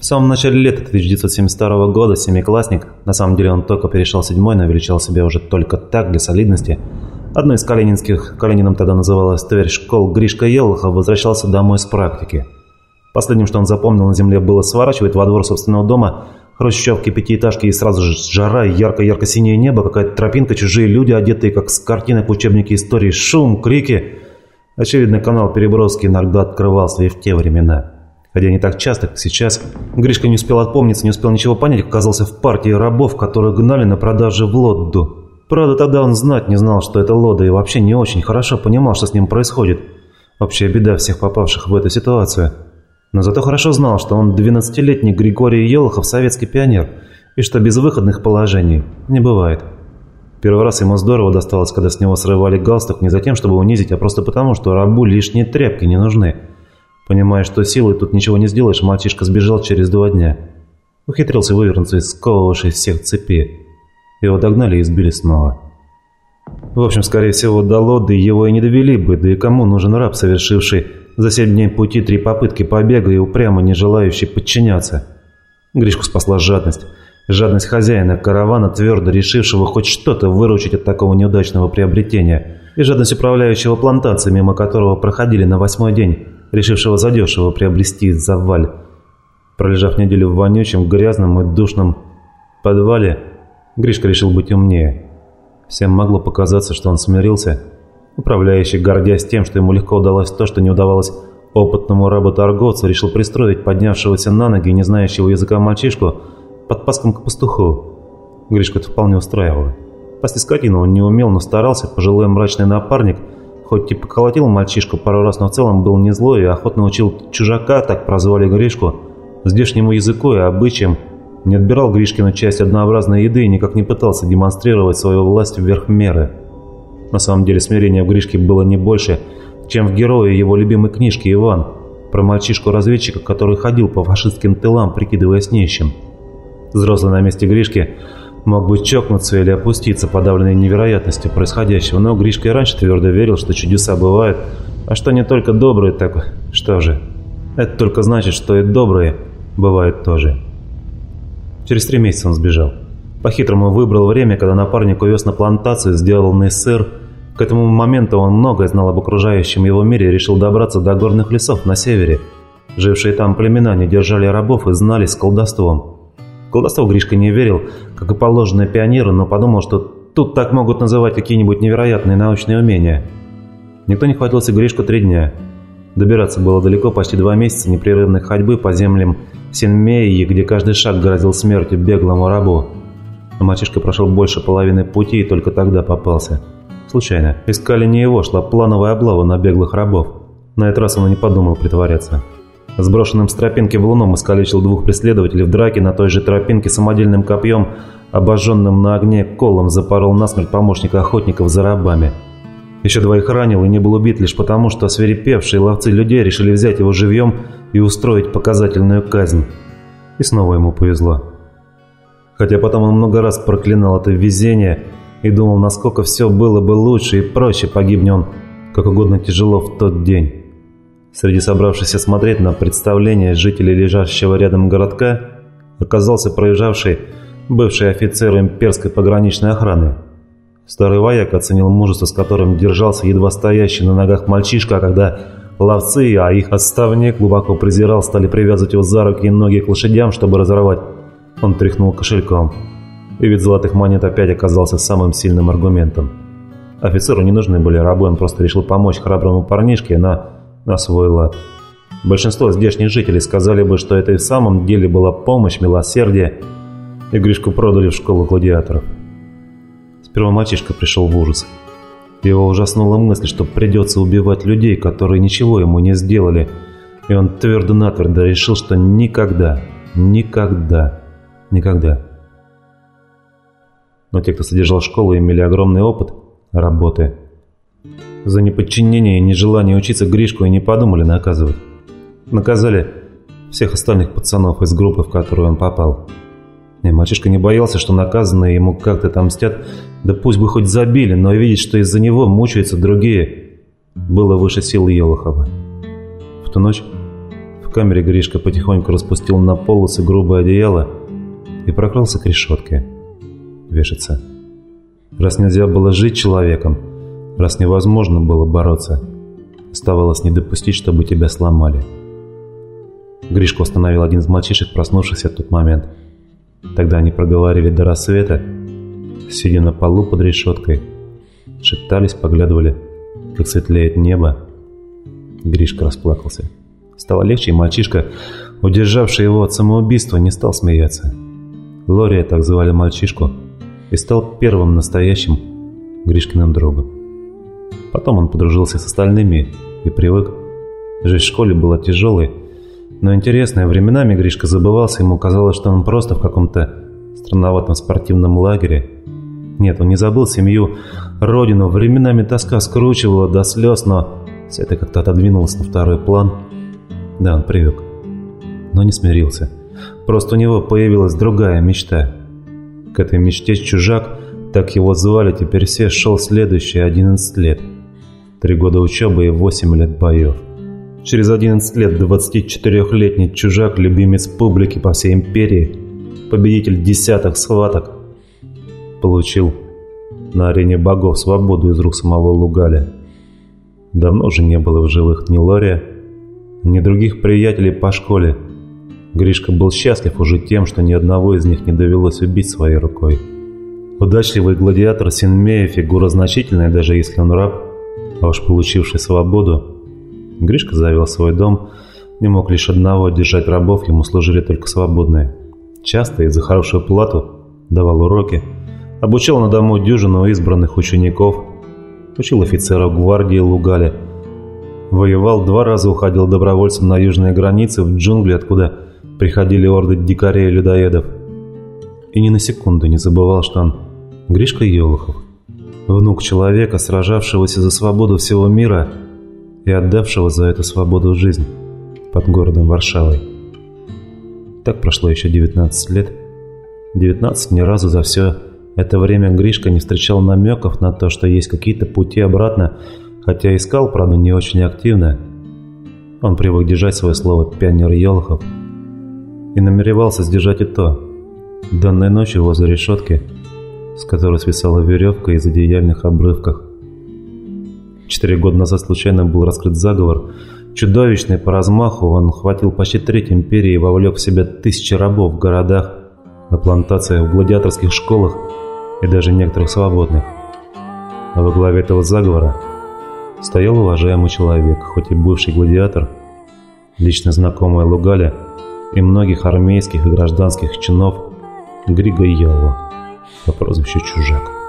В самом начале лета 1972 года семиклассник, на самом деле он только перешел седьмой, но величал себя уже только так, для солидности, одной из калининских, Калинином тогда называлась Тверь школ, Гришка Елохов возвращался домой с практики. Последним, что он запомнил на земле, было сворачивать во двор собственного дома, хрущевки, пятиэтажки и сразу же жара, ярко-ярко-синее небо, какая-то тропинка, чужие люди, одетые как с картины по учебнике истории, шум, крики. Очевидно, канал переброски иногда открывался и в те времена. Хотя не так часто, как сейчас. Гришка не успел отпомниться, не успел ничего понять, оказался в партии рабов, которых гнали на продаже в Лодду. Правда, тогда он знать не знал, что это Лода, и вообще не очень хорошо понимал, что с ним происходит. Общая беда всех попавших в эту ситуацию. Но зато хорошо знал, что он 12-летний Григорий Елохов, советский пионер, и что безвыходных положений не бывает. Первый раз ему здорово досталось, когда с него срывали галстук не за тем, чтобы унизить, а просто потому, что рабу лишние тряпки не нужны. Понимая, что силой тут ничего не сделаешь, мальчишка сбежал через два дня. Ухитрился вывернуться из сковывавшей всех цепи. Его догнали и избили снова. В общем, скорее всего, до Лоды его и не довели бы, да и кому нужен раб, совершивший за семь дней пути три попытки побега и упрямо не желающий подчиняться. Гришку спасла жадность. Жадность хозяина каравана, твердо решившего хоть что-то выручить от такого неудачного приобретения. И жадность управляющего плантацией, мимо которого проходили на восьмой день, решившего задешево приобрести заваль. Пролежав неделю в вонючем, грязном и душном подвале, Гришка решил быть умнее. Всем могло показаться, что он смирился. Управляющий, гордясь тем, что ему легко удалось то, что не удавалось опытному работорговцу, решил пристроить поднявшегося на ноги не знающего языка мальчишку под паском к пастуху. Гришку это вполне устраивало. Пасти скотину он не умел, но старался, пожилой мрачный напарник, хоть и поколотил мальчишку пару раз, но в целом был не злой и охотно учил чужака, так прозвали Гришку, здешнему языку и обычаям, не отбирал Гришкину часть однообразной еды и никак не пытался демонстрировать свою власть вверх меры. На самом деле смирения в Гришке было не больше, чем в герое его любимой книжки «Иван», про мальчишку-разведчика, который ходил по фашистским тылам, прикидываясь нищим. Взрослый на месте Гришки мог бы чокнуться или опуститься, подавленный невероятностью происходящего, но Гришка и раньше твердо верил, что чудеса бывают, а что не только добрые, так что же? Это только значит, что и добрые бывают тоже. Через три месяца он сбежал. По-хитрому выбрал время, когда напарник увез на плантацию сделанный сыр. К этому моменту он многое знал об окружающем его мире и решил добраться до горных лесов на севере. Жившие там племена не держали рабов и знали с колдовством. В колдовство Гришка не верил, как и положено пионеру, но подумал, что тут так могут называть какие-нибудь невероятные научные умения. Никто не хватился Гришку три дня. Добираться было далеко, почти два месяца непрерывной ходьбы по землям Синмеи, где каждый шаг грозил смертью беглому рабу. Но мальчишка прошел больше половины пути и только тогда попался. Случайно. Искали не его, шла плановая облава на беглых рабов. На этот раз он и не подумал притворяться. Сброшенным с тропинки в луном искалечил двух преследователей в драке на той же тропинке самодельным копьем, обожженным на огне колом запорол насмерть помощника охотников за рабами. Еще двоих ранил и не был убит лишь потому, что свирепевшие ловцы людей решили взять его живьем и устроить показательную казнь. И снова ему повезло. Хотя потом он много раз проклинал это везение и думал, насколько все было бы лучше и проще, погибнет он как угодно тяжело в тот день. Среди собравшихся смотреть на представление жителей лежащего рядом городка оказался проезжавший бывший офицер имперской пограничной охраны – Старый вояк оценил мужество, с которым держался едва стоящий на ногах мальчишка, а когда ловцы, а их отставник глубоко презирал, стали привязывать его за руки и ноги к лошадям, чтобы разорвать. Он тряхнул кошельком. И вид золотых монет опять оказался самым сильным аргументом. Офицеру не нужны были рабы, он просто решил помочь храброму парнишке на, на свой лад. Большинство здешних жителей сказали бы, что это и в самом деле была помощь, милосердие, и Гришку продали в школу гладиаторов. Сперва мальчишка пришел в ужас. Его ужаснула мысль, что придется убивать людей, которые ничего ему не сделали, и он твердо-натвердо решил, что никогда, никогда, никогда. Но те, кто содержал школу, имели огромный опыт работы. За неподчинение и нежелание учиться Гришку и не подумали наказывать. Наказали всех остальных пацанов из группы, в которую он попал. И мальчишка не боялся, что наказанные ему как-то там мстят, да пусть бы хоть забили, но видеть, что из-за него мучаются другие, было выше сил Елохова. В ту ночь, В камере Гришка потихоньку распустил на полосы грубое одеяло и прокрался к решетке. Вешаться. Раз нельзя было жить человеком, раз невозможно было бороться, оставалось не допустить, чтобы тебя сломали. Гришку остановил один из мальчишек, проснувшихся в тот момент. Тогда они проговорили до рассвета, сидя на полу под решеткой, шептались, поглядывали, как светлеет небо. Гришка расплакался. Стало легче, и мальчишка, удержавший его от самоубийства, не стал смеяться. Лория так звали мальчишку, и стал первым настоящим Гришкиным другом. Потом он подружился с остальными и привык. Жизнь в школе была тяжелой, но интересной. Временами Гришка забывался, ему казалось, что он просто в каком-то странноватом спортивном лагере. Нет, он не забыл семью, родину. Временами тоска скручивала до слез, но все это как-то отодвинулось на второй план. Да, он привык, но не смирился. Просто у него появилась другая мечта. К этой мечте чужак, так его звали, теперь все шел следующие 11 лет. Три года учебы и 8 лет боев. Через 11 лет 24-летний чужак, любимец публики по всей империи, победитель десятых схваток, получил на арене богов свободу из рук самого Лугаля. Давно уже не было в живых ни Лория, ни других приятелей по школе. Гришка был счастлив уже тем, что ни одного из них не довелось убить своей рукой. Удачливый гладиатор Синмея фигура значительная, даже если он раб, а уж получивший свободу. Гришка завел свой дом, не мог лишь одного держать рабов, ему служили только свободные. Часто и за хорошую плату давал уроки, обучал на дому дюжину избранных учеников, учил офицеров гвардии Лугали, воевал два раза, уходил добровольцем на южные границы, в джунгли, откуда приходили орды дикарей и людоедов. И ни на секунду не забывал, что он Гришка Елохов, внук человека, сражавшегося за свободу всего мира и отдавшего за эту свободу жизнь под городом Варшавой. Так прошло еще 19 лет. 19 ни разу за все это время Гришка не встречал намеков на то, что есть какие-то пути обратно, хотя искал, правда, не очень активно. Он привык держать свое слово «пионер Елохов», и намеревался сдержать и то. Данной ночью возле решетки, с которой свисала веревка из одеяльных обрывках. Четыре года назад случайно был раскрыт заговор. Чудовищный по размаху, он хватил почти треть империи и вовлек в себя тысячи рабов в городах, на плантациях, в гладиаторских школах и даже некоторых свободных. А во главе этого заговора стоял уважаемый человек, хоть и бывший гладиатор, лично знакомый Лугаля, и многих армейских и гражданских чинов Григо Ялло по прозвищу Чужак.